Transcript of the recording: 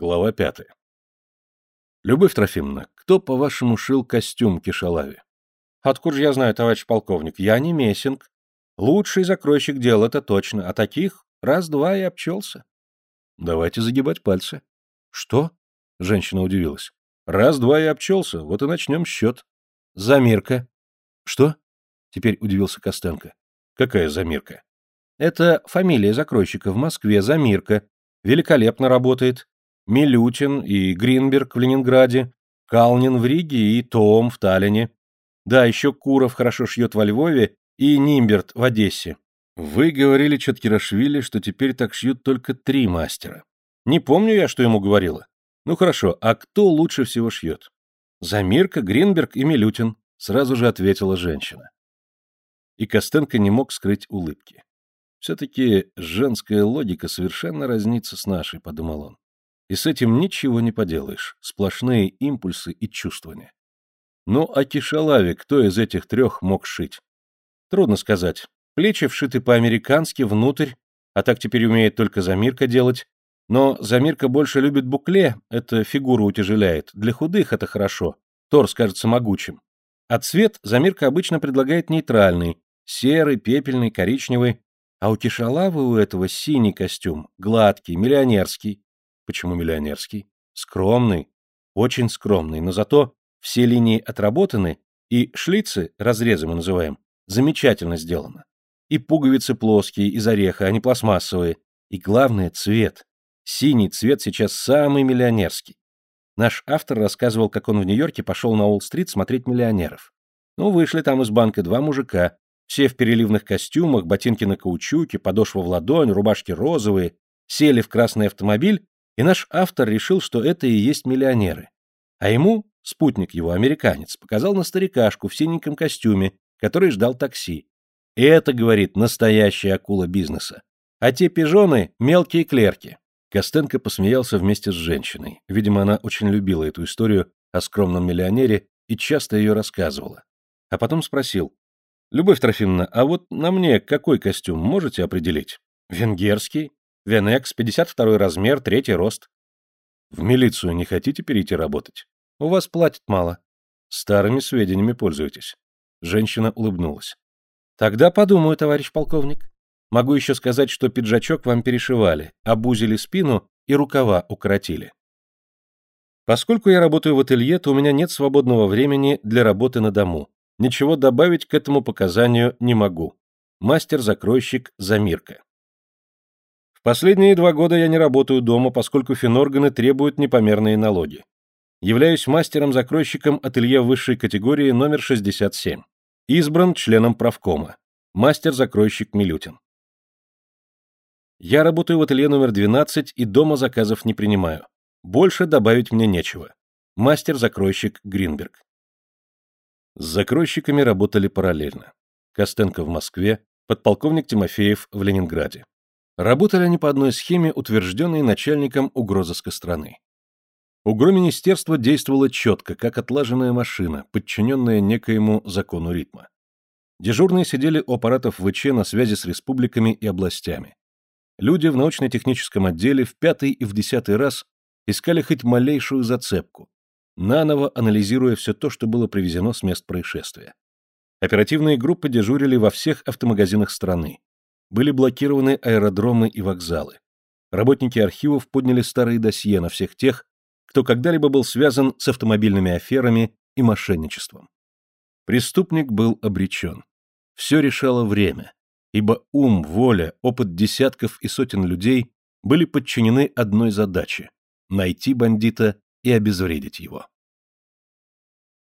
Глава пятая. Любовь Трофимовна, кто, по-вашему, шил костюм Кишалави? Откуда же я знаю, товарищ полковник? Я не Мессинг. Лучший закройщик дел, это точно. А таких раз-два и обчелся. Давайте загибать пальцы. Что? Женщина удивилась. Раз-два и обчелся, вот и начнем счет. Замирка. Что? Теперь удивился Костенко. Какая Замирка? Это фамилия закройщика в Москве, Замирка. Великолепно работает. Милютин и Гринберг в Ленинграде, Калнин в Риге и Том в Таллине. Да, еще Куров хорошо шьет во Львове и Нимберт в Одессе. Вы говорили Чаткирашвили, что теперь так шьют только три мастера. Не помню я, что ему говорила. Ну хорошо, а кто лучше всего шьет? Замирка, Гринберг и Милютин, сразу же ответила женщина. И Костенко не мог скрыть улыбки. Все-таки женская логика совершенно разнится с нашей, подумал он. И с этим ничего не поделаешь, сплошные импульсы и чувствования. Ну, а Кишалави кто из этих трех мог шить? Трудно сказать. Плечи вшиты по-американски, внутрь, а так теперь умеет только Замирка делать. Но Замирка больше любит букле, это фигуру утяжеляет. Для худых это хорошо, торс кажется могучим. А цвет Замирка обычно предлагает нейтральный, серый, пепельный, коричневый. А у Кишалавы у этого синий костюм, гладкий, миллионерский. Почему миллионерский? Скромный, очень скромный, но зато все линии отработаны, и шлицы, разрезы мы называем, замечательно сделано. И пуговицы плоские, из ореха, а не пластмассовые. И главное — цвет. Синий цвет сейчас самый миллионерский. Наш автор рассказывал, как он в Нью-Йорке пошел на Уолл-стрит смотреть миллионеров. Ну, вышли там из банка два мужика, все в переливных костюмах, ботинки на каучуке, подошва в ладонь, рубашки розовые, сели в красный автомобиль и наш автор решил, что это и есть миллионеры. А ему, спутник его, американец, показал на старикашку в синеньком костюме, который ждал такси. И это, говорит, настоящая акула бизнеса. А те пижоны — мелкие клерки. Костенко посмеялся вместе с женщиной. Видимо, она очень любила эту историю о скромном миллионере и часто ее рассказывала. А потом спросил. «Любовь Трофимовна, а вот на мне какой костюм можете определить?» «Венгерский. Венекс, 52 размер, третий рост. В милицию не хотите перейти работать? У вас платят мало. Старыми сведениями пользуетесь. Женщина улыбнулась. Тогда подумаю, товарищ полковник. Могу еще сказать, что пиджачок вам перешивали, обузили спину и рукава укоротили. Поскольку я работаю в ателье, то у меня нет свободного времени для работы на дому. Ничего добавить к этому показанию не могу. Мастер-закройщик Замирка. В последние два года я не работаю дома, поскольку финорганы требуют непомерные налоги. Являюсь мастером-закройщиком ателье высшей категории номер 67. Избран членом правкома. Мастер-закройщик Милютин. Я работаю в ателье номер 12 и дома заказов не принимаю. Больше добавить мне нечего. Мастер-закройщик Гринберг. С закройщиками работали параллельно. Костенко в Москве, подполковник Тимофеев в Ленинграде. Работали они по одной схеме, утвержденной начальником угрозыска страны. УГРО министерства действовало четко, как отлаженная машина, подчиненная некоему закону ритма. Дежурные сидели у аппаратов ВЧ на связи с республиками и областями. Люди в научно-техническом отделе в пятый и в десятый раз искали хоть малейшую зацепку, наново анализируя все то, что было привезено с мест происшествия. Оперативные группы дежурили во всех автомагазинах страны, были блокированы аэродромы и вокзалы. Работники архивов подняли старые досье на всех тех, кто когда-либо был связан с автомобильными аферами и мошенничеством. Преступник был обречен. Все решало время, ибо ум, воля, опыт десятков и сотен людей были подчинены одной задаче — найти бандита и обезвредить его.